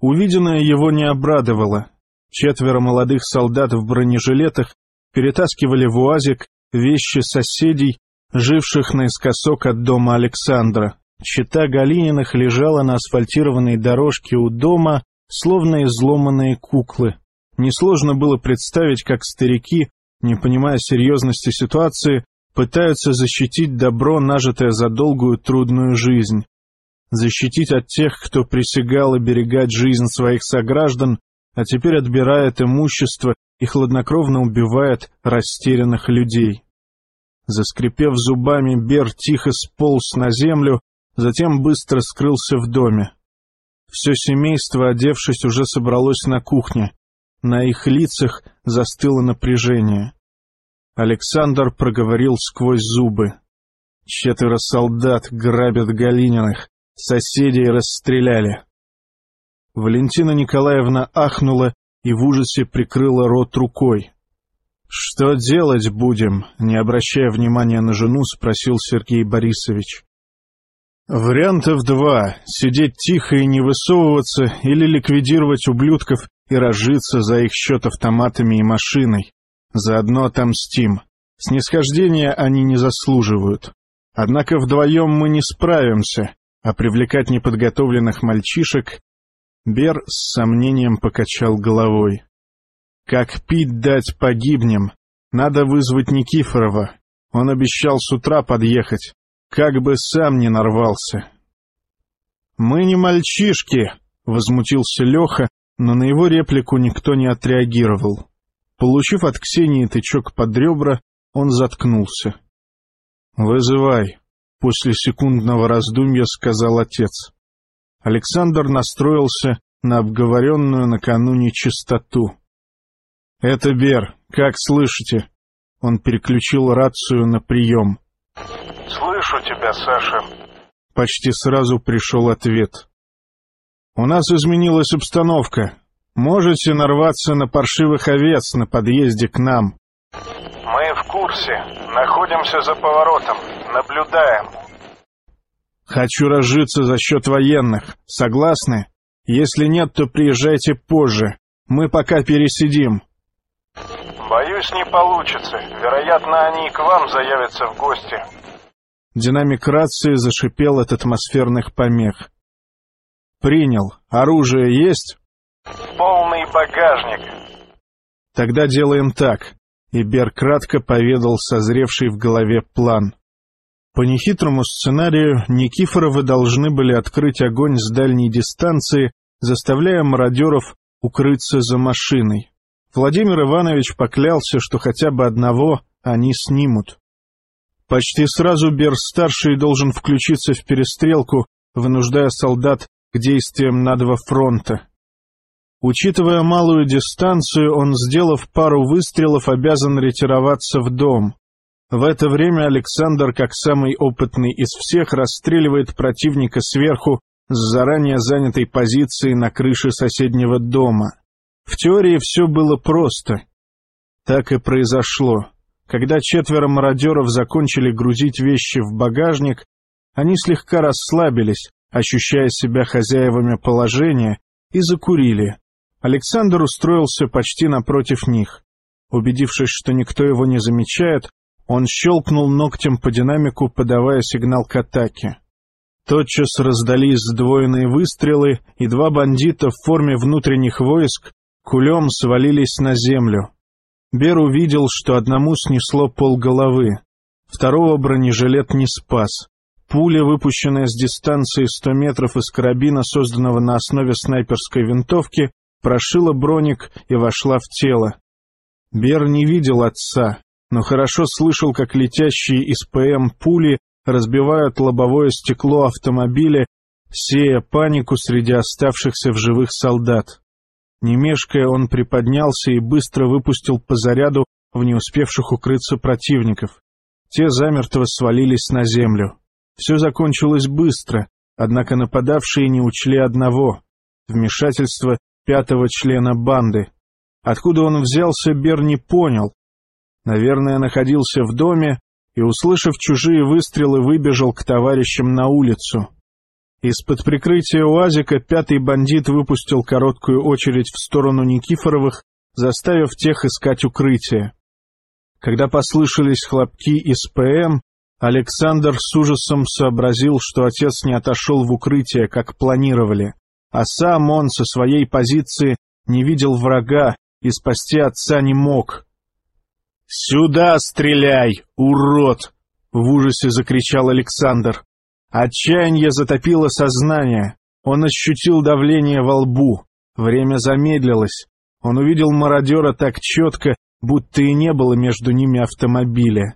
Увиденное его не обрадовало. Четверо молодых солдат в бронежилетах перетаскивали в УАЗик вещи соседей, живших наискосок от дома Александра. Чита Галининых лежала на асфальтированной дорожке у дома, словно изломанные куклы. Несложно было представить, как старики, не понимая серьезности ситуации, пытаются защитить добро, нажитое за долгую трудную жизнь. Защитить от тех, кто присягал оберегать жизнь своих сограждан, а теперь отбирает имущество и хладнокровно убивает растерянных людей. Заскрипев зубами, Бер тихо сполз на землю, затем быстро скрылся в доме. Все семейство, одевшись, уже собралось на кухне. На их лицах застыло напряжение. Александр проговорил сквозь зубы. Четверо солдат грабят Галининых, соседей расстреляли. Валентина Николаевна ахнула и в ужасе прикрыла рот рукой. «Что делать будем?» — не обращая внимания на жену, спросил Сергей Борисович. «Вариантов два — сидеть тихо и не высовываться, или ликвидировать ублюдков и разжиться за их счет автоматами и машиной. Заодно отомстим. Снисхождения они не заслуживают. Однако вдвоем мы не справимся, а привлекать неподготовленных мальчишек... Бер с сомнением покачал головой. Как пить дать погибнем? Надо вызвать Никифорова. Он обещал с утра подъехать. Как бы сам не нарвался. «Мы не мальчишки!» — возмутился Леха, но на его реплику никто не отреагировал. Получив от Ксении тычок под ребра, он заткнулся. «Вызывай», — после секундного раздумья сказал отец. Александр настроился на обговоренную накануне чистоту. «Это Бер, как слышите?» Он переключил рацию на прием. «Слышу тебя, Саша». Почти сразу пришел ответ. У нас изменилась обстановка. Можете нарваться на паршивых овец на подъезде к нам. Мы в курсе. Находимся за поворотом. Наблюдаем. Хочу разжиться за счет военных. Согласны? Если нет, то приезжайте позже. Мы пока пересидим. Боюсь, не получится. Вероятно, они к вам заявятся в гости. Динамик рации зашипел от атмосферных помех. «Принял. Оружие есть?» «Полный багажник». «Тогда делаем так». И Бер кратко поведал созревший в голове план. По нехитрому сценарию Никифоровы должны были открыть огонь с дальней дистанции, заставляя мародеров укрыться за машиной. Владимир Иванович поклялся, что хотя бы одного они снимут. Почти сразу Бер-старший должен включиться в перестрелку, вынуждая солдат к действиям на два фронта. Учитывая малую дистанцию, он, сделав пару выстрелов, обязан ретироваться в дом. В это время Александр, как самый опытный из всех, расстреливает противника сверху с заранее занятой позиции на крыше соседнего дома. В теории все было просто. Так и произошло. Когда четверо мародеров закончили грузить вещи в багажник, они слегка расслабились, ощущая себя хозяевами положения, и закурили. Александр устроился почти напротив них. Убедившись, что никто его не замечает, он щелкнул ногтем по динамику, подавая сигнал к атаке. Тотчас раздались сдвоенные выстрелы, и два бандита в форме внутренних войск кулем свалились на землю. Бер увидел, что одному снесло полголовы, второго бронежилет не спас. Пуля, выпущенная с дистанции 100 метров из карабина, созданного на основе снайперской винтовки, прошила броник и вошла в тело. Бер не видел отца, но хорошо слышал, как летящие из ПМ пули разбивают лобовое стекло автомобиля, сея панику среди оставшихся в живых солдат. Не мешкая, он приподнялся и быстро выпустил по заряду в не успевших укрыться противников. Те замертво свалились на землю. Все закончилось быстро, однако нападавшие не учли одного — вмешательство пятого члена банды. Откуда он взялся, Бер не понял. Наверное, находился в доме и, услышав чужие выстрелы, выбежал к товарищам на улицу. Из-под прикрытия УАЗика пятый бандит выпустил короткую очередь в сторону Никифоровых, заставив тех искать укрытие. Когда послышались хлопки из ПМ, Александр с ужасом сообразил, что отец не отошел в укрытие, как планировали, а сам он со своей позиции не видел врага и спасти отца не мог. «Сюда стреляй, урод!» — в ужасе закричал Александр. Отчаяние затопило сознание. Он ощутил давление во лбу. Время замедлилось. Он увидел мародера так четко, будто и не было между ними автомобиля.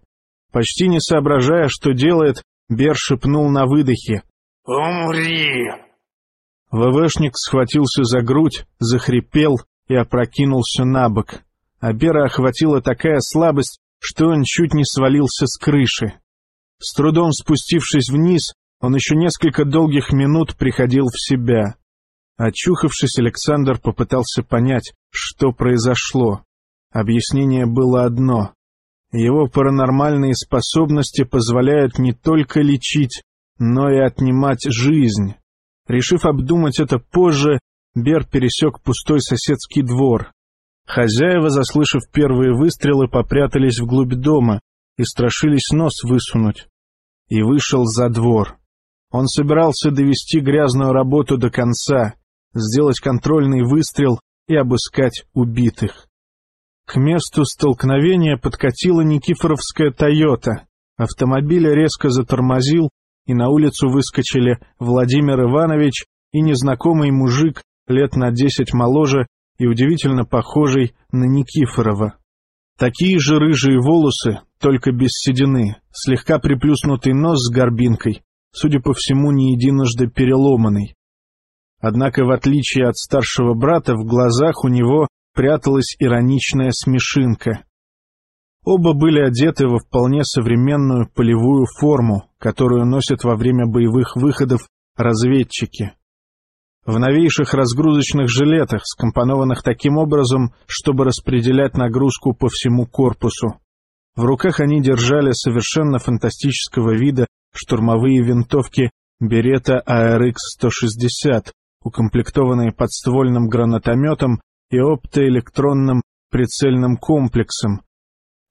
Почти не соображая, что делает, Бер шепнул на выдохе. «Умри!» ВВшник схватился за грудь, захрипел и опрокинулся на бок. А Бера охватила такая слабость, что он чуть не свалился с крыши. С трудом спустившись вниз, он еще несколько долгих минут приходил в себя. Очухавшись, Александр попытался понять, что произошло. Объяснение было одно. Его паранормальные способности позволяют не только лечить, но и отнимать жизнь. Решив обдумать это позже, Бер пересек пустой соседский двор. Хозяева, заслышав первые выстрелы, попрятались вглубь дома и страшились нос высунуть. И вышел за двор. Он собирался довести грязную работу до конца, сделать контрольный выстрел и обыскать убитых. К месту столкновения подкатила Никифоровская «Тойота». Автомобиль резко затормозил, и на улицу выскочили Владимир Иванович и незнакомый мужик лет на десять моложе и удивительно похожий на Никифорова. Такие же рыжие волосы, только без седины, слегка приплюснутый нос с горбинкой, судя по всему, не единожды переломанный. Однако, в отличие от старшего брата, в глазах у него пряталась ироничная смешинка. Оба были одеты во вполне современную полевую форму, которую носят во время боевых выходов разведчики. В новейших разгрузочных жилетах, скомпонованных таким образом, чтобы распределять нагрузку по всему корпусу. В руках они держали совершенно фантастического вида штурмовые винтовки Берета АРХ-160, укомплектованные подствольным гранатометом и оптоэлектронным прицельным комплексом,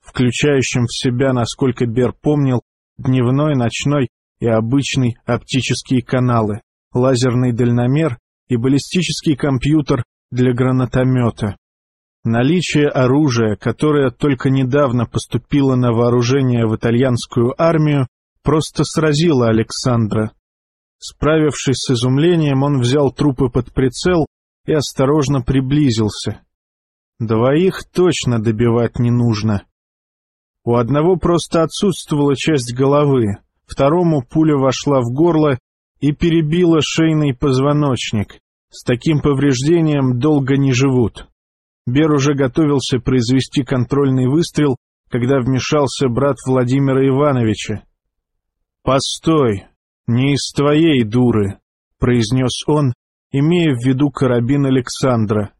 включающим в себя, насколько Бер помнил, дневной, ночной и обычный оптические каналы, лазерный дальномер и баллистический компьютер для гранатомета. Наличие оружия, которое только недавно поступило на вооружение в итальянскую армию, просто сразило Александра. Справившись с изумлением, он взял трупы под прицел и осторожно приблизился. Двоих точно добивать не нужно. У одного просто отсутствовала часть головы, второму пуля вошла в горло и перебила шейный позвоночник. С таким повреждением долго не живут. Бер уже готовился произвести контрольный выстрел, когда вмешался брат Владимира Ивановича. «Постой, не из твоей дуры», — произнес он, имея в виду карабин Александра.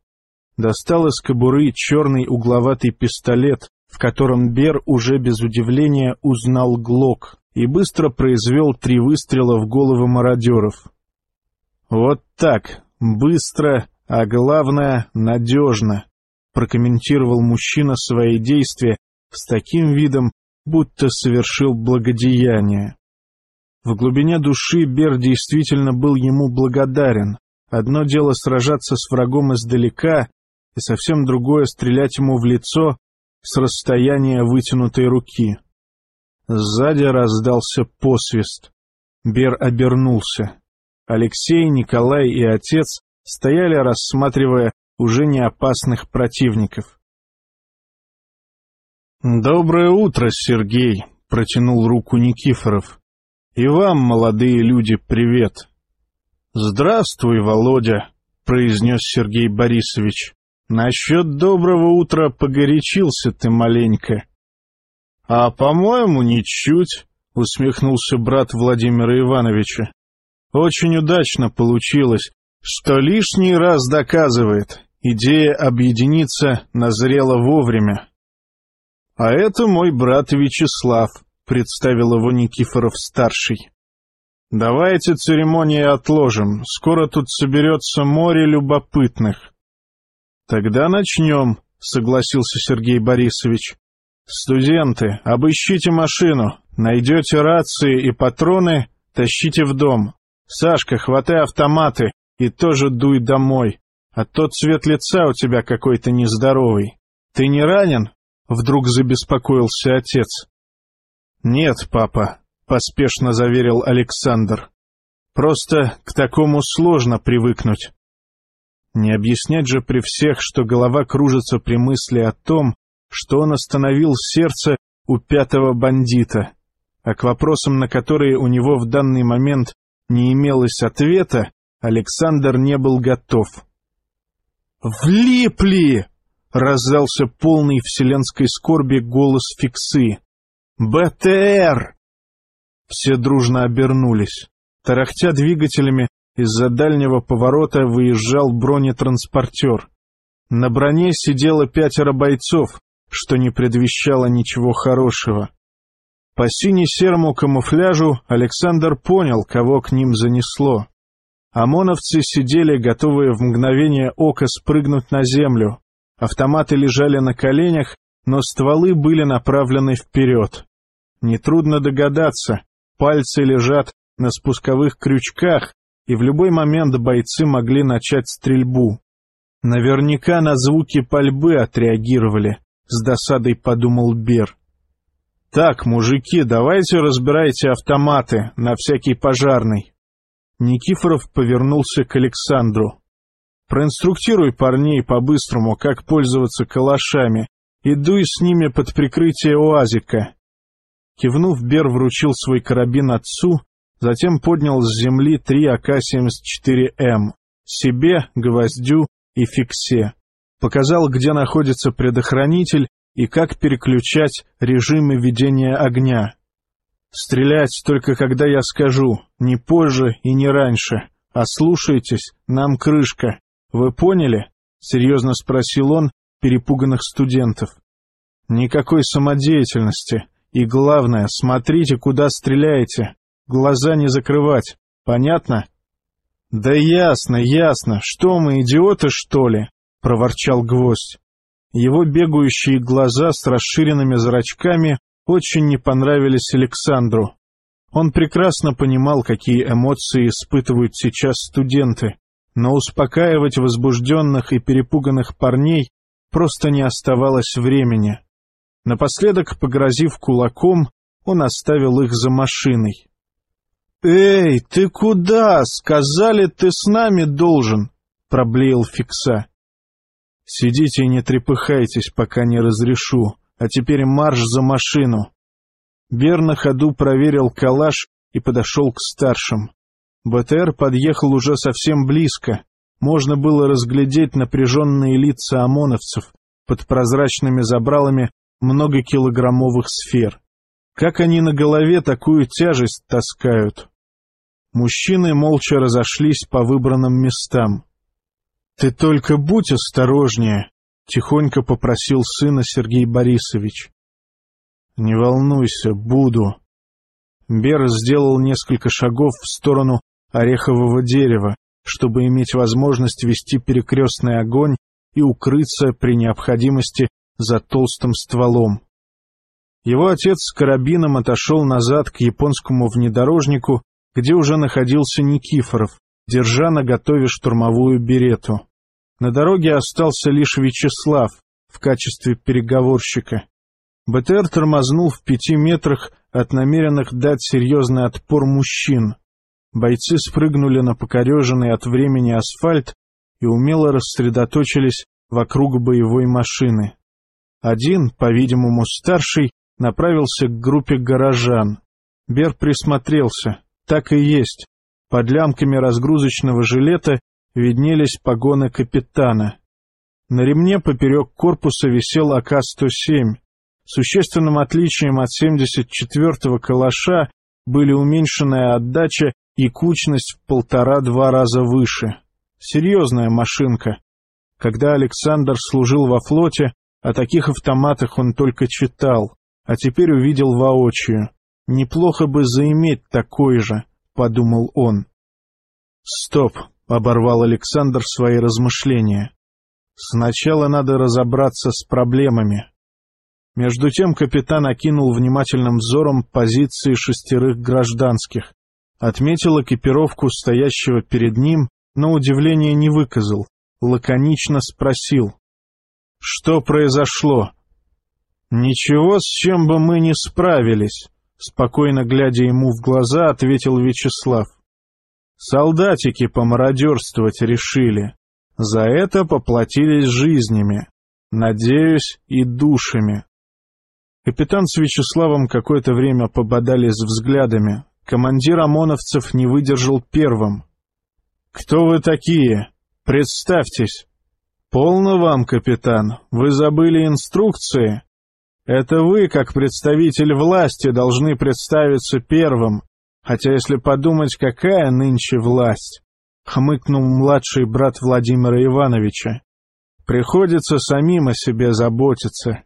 Достал из кобуры черный угловатый пистолет, в котором Бер уже без удивления узнал Глок, и быстро произвел три выстрела в головы мародеров. «Вот так, быстро, а главное, надежно», — прокомментировал мужчина свои действия с таким видом, будто совершил благодеяние. В глубине души Бер действительно был ему благодарен. Одно дело сражаться с врагом издалека, и совсем другое — стрелять ему в лицо с расстояния вытянутой руки. Сзади раздался посвист. Бер обернулся. Алексей, Николай и отец стояли, рассматривая уже не опасных противников. «Доброе утро, Сергей!» — протянул руку Никифоров. И вам, молодые люди, привет. Здравствуй, Володя, произнес Сергей Борисович. Насчет доброго утра погорячился ты маленько. А, по-моему, ничуть, усмехнулся брат Владимира Ивановича. Очень удачно получилось, что лишний раз доказывает, идея объединиться назрела вовремя. А это мой брат Вячеслав, представил его Никифоров-старший. Давайте церемонии отложим, скоро тут соберется море любопытных. Тогда начнем, согласился Сергей Борисович. Студенты, обыщите машину, найдете рации и патроны, тащите в дом. Сашка, хватай автоматы и тоже дуй домой, а тот цвет лица у тебя какой-то нездоровый. Ты не ранен? Вдруг забеспокоился отец. Нет, папа, поспешно заверил Александр. Просто к такому сложно привыкнуть. Не объяснять же при всех, что голова кружится при мысли о том, что он остановил сердце у пятого бандита, а к вопросам, на которые у него в данный момент не имелось ответа, Александр не был готов. «Влипли!» — раздался полный вселенской скорби голос фиксы. «БТР!» Все дружно обернулись. Тарахтя двигателями, из-за дальнего поворота выезжал бронетранспортер. На броне сидело пятеро бойцов, что не предвещало ничего хорошего. По сине-серому камуфляжу Александр понял, кого к ним занесло. ОМОНовцы сидели, готовые в мгновение ока спрыгнуть на землю. Автоматы лежали на коленях, но стволы были направлены вперед. Нетрудно догадаться, пальцы лежат на спусковых крючках, и в любой момент бойцы могли начать стрельбу. Наверняка на звуки пальбы отреагировали, с досадой подумал Бер. «Так, мужики, давайте разбирайте автоматы на всякий пожарный». Никифоров повернулся к Александру. «Проинструктируй парней по-быстрому, как пользоваться калашами, и дуй с ними под прикрытие УАЗика». Кивнув, Бер вручил свой карабин отцу, затем поднял с земли три АК-74М, себе, Гвоздю и Фиксе. Показал, где находится предохранитель и как переключать режимы ведения огня. Стрелять только когда я скажу, не позже и не раньше. А слушайтесь, нам крышка. Вы поняли? Серьезно спросил он перепуганных студентов. Никакой самодеятельности. И главное, смотрите, куда стреляете. Глаза не закрывать. Понятно? Да ясно, ясно. Что мы, идиоты, что ли? Проворчал гвоздь. Его бегающие глаза с расширенными зрачками очень не понравились Александру. Он прекрасно понимал, какие эмоции испытывают сейчас студенты, но успокаивать возбужденных и перепуганных парней просто не оставалось времени. Напоследок, погрозив кулаком, он оставил их за машиной. «Эй, ты куда? Сказали, ты с нами должен!» — проблеял Фикса. Сидите и не трепыхайтесь, пока не разрешу, а теперь марш за машину. Бер на ходу проверил калаш и подошел к старшим. БТР подъехал уже совсем близко. Можно было разглядеть напряженные лица ОМОНовцев под прозрачными забралами многокилограммовых сфер. Как они на голове такую тяжесть таскают? Мужчины молча разошлись по выбранным местам. «Ты только будь осторожнее», — тихонько попросил сына Сергей Борисович. «Не волнуйся, буду». Бер сделал несколько шагов в сторону орехового дерева, чтобы иметь возможность вести перекрестный огонь и укрыться при необходимости за толстым стволом. Его отец с карабином отошел назад к японскому внедорожнику, где уже находился Никифоров, держа на готове штурмовую берету. На дороге остался лишь Вячеслав в качестве переговорщика. БТР тормознул в пяти метрах от намеренных дать серьезный отпор мужчин. Бойцы спрыгнули на покореженный от времени асфальт и умело рассредоточились вокруг боевой машины. Один, по-видимому старший, направился к группе горожан. Бер присмотрелся. Так и есть. Под лямками разгрузочного жилета виднелись погоны капитана. На ремне поперек корпуса висел АК-107. Существенным отличием от 74-го калаша были уменьшенная отдача и кучность в полтора-два раза выше. Серьезная машинка. Когда Александр служил во флоте, о таких автоматах он только читал, а теперь увидел воочию. Неплохо бы заиметь такой же, подумал он. Стоп, оборвал Александр свои размышления. Сначала надо разобраться с проблемами. Между тем капитан окинул внимательным взором позиции шестерых гражданских, отметил экипировку стоящего перед ним, но удивления не выказал, лаконично спросил. «Что произошло?» «Ничего, с чем бы мы не справились», — спокойно глядя ему в глаза, ответил Вячеслав. «Солдатики помародерствовать решили. За это поплатились жизнями. Надеюсь, и душами». Капитан с Вячеславом какое-то время пободались взглядами. Командир ОМОНовцев не выдержал первым. «Кто вы такие? Представьтесь!» «Полно вам, капитан. Вы забыли инструкции?» Это вы, как представитель власти, должны представиться первым. Хотя если подумать, какая нынче власть, — хмыкнул младший брат Владимира Ивановича. Приходится самим о себе заботиться.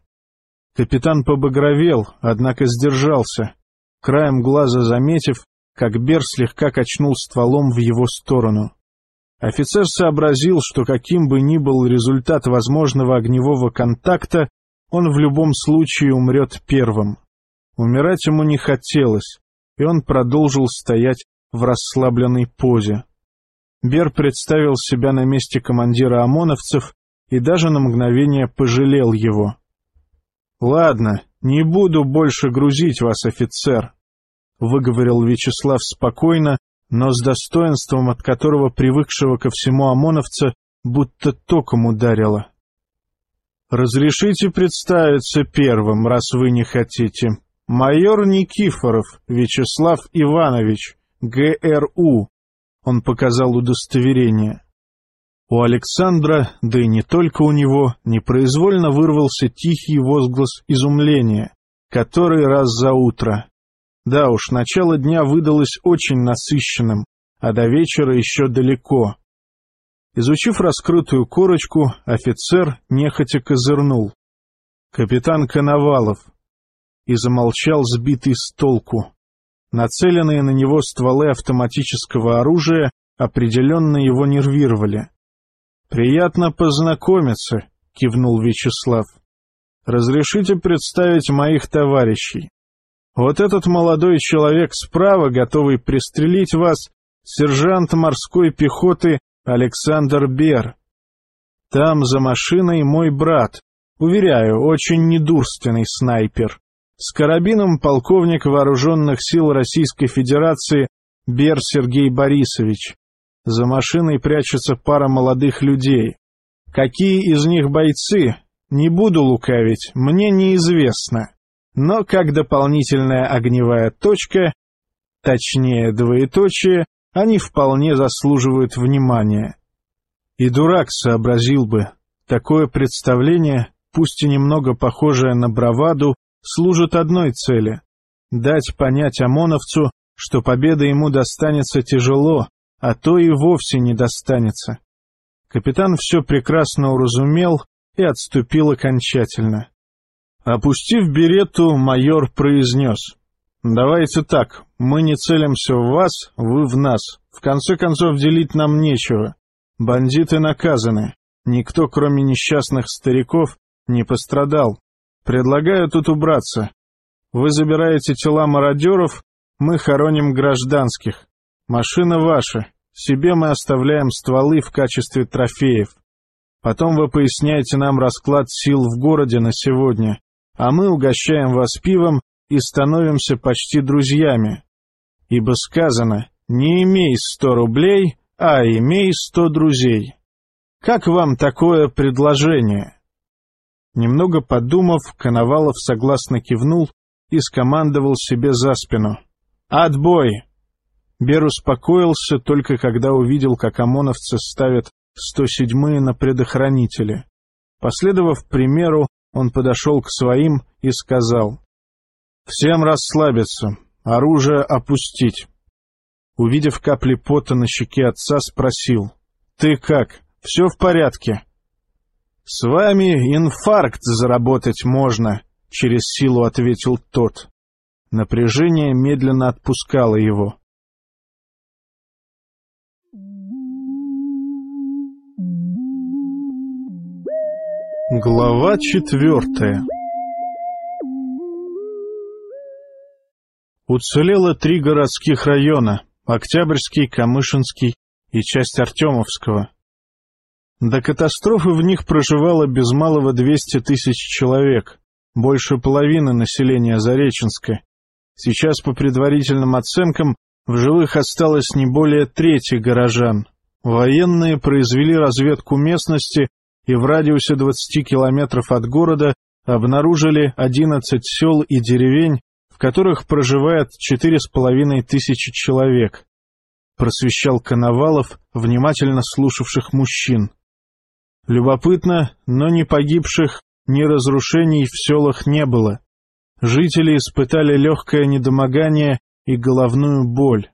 Капитан побагровел, однако сдержался, краем глаза заметив, как Бер слегка качнул стволом в его сторону. Офицер сообразил, что каким бы ни был результат возможного огневого контакта, он в любом случае умрет первым. Умирать ему не хотелось, и он продолжил стоять в расслабленной позе. Бер представил себя на месте командира ОМОНовцев и даже на мгновение пожалел его. «Ладно, не буду больше грузить вас, офицер», — выговорил Вячеслав спокойно, но с достоинством, от которого привыкшего ко всему ОМОНовца будто током ударило. «Разрешите представиться первым, раз вы не хотите. Майор Никифоров Вячеслав Иванович, ГРУ». Он показал удостоверение. У Александра, да и не только у него, непроизвольно вырвался тихий возглас изумления, который раз за утро. Да уж, начало дня выдалось очень насыщенным, а до вечера еще далеко. Изучив раскрытую корочку, офицер нехотя козырнул. «Капитан Коновалов!» И замолчал сбитый с толку. Нацеленные на него стволы автоматического оружия определенно его нервировали. «Приятно познакомиться», — кивнул Вячеслав. «Разрешите представить моих товарищей. Вот этот молодой человек справа, готовый пристрелить вас, сержант морской пехоты Александр Бер. Там за машиной мой брат, уверяю, очень недурственный снайпер. С карабином полковник вооруженных сил Российской Федерации Бер Сергей Борисович. За машиной прячется пара молодых людей. Какие из них бойцы, не буду лукавить, мне неизвестно. Но как дополнительная огневая точка, точнее двоеточие, они вполне заслуживают внимания. И дурак сообразил бы, такое представление, пусть и немного похожее на браваду, служит одной цели — дать понять ОМОНовцу, что победа ему достанется тяжело, а то и вовсе не достанется. Капитан все прекрасно уразумел и отступил окончательно. Опустив берету, майор произнес — «Давайте так, мы не целимся в вас, вы в нас. В конце концов, делить нам нечего. Бандиты наказаны. Никто, кроме несчастных стариков, не пострадал. Предлагаю тут убраться. Вы забираете тела мародеров, мы хороним гражданских. Машина ваша. Себе мы оставляем стволы в качестве трофеев. Потом вы поясняете нам расклад сил в городе на сегодня, а мы угощаем вас пивом и становимся почти друзьями. Ибо сказано, не имей сто рублей, а имей сто друзей. Как вам такое предложение? Немного подумав, Коновалов согласно кивнул и скомандовал себе за спину. «Отбой!» Бер успокоился только когда увидел, как ОМОНовцы ставят 107-е на предохранители. Последовав примеру, он подошел к своим и сказал, «Всем расслабиться, оружие опустить». Увидев капли пота на щеке отца, спросил, «Ты как, все в порядке?» «С вами инфаркт заработать можно», — через силу ответил тот. Напряжение медленно отпускало его. Глава четвертая Уцелело три городских района — Октябрьский, Камышинский и часть Артемовского. До катастрофы в них проживало без малого 200 тысяч человек, больше половины населения Зареченска. Сейчас, по предварительным оценкам, в живых осталось не более трети горожан. Военные произвели разведку местности и в радиусе 20 километров от города обнаружили 11 сел и деревень, в которых проживает 4,5 тысячи человек. Просвещал Коновалов, внимательно слушавших мужчин. Любопытно, но ни погибших, ни разрушений в селах не было. Жители испытали легкое недомогание и головную боль.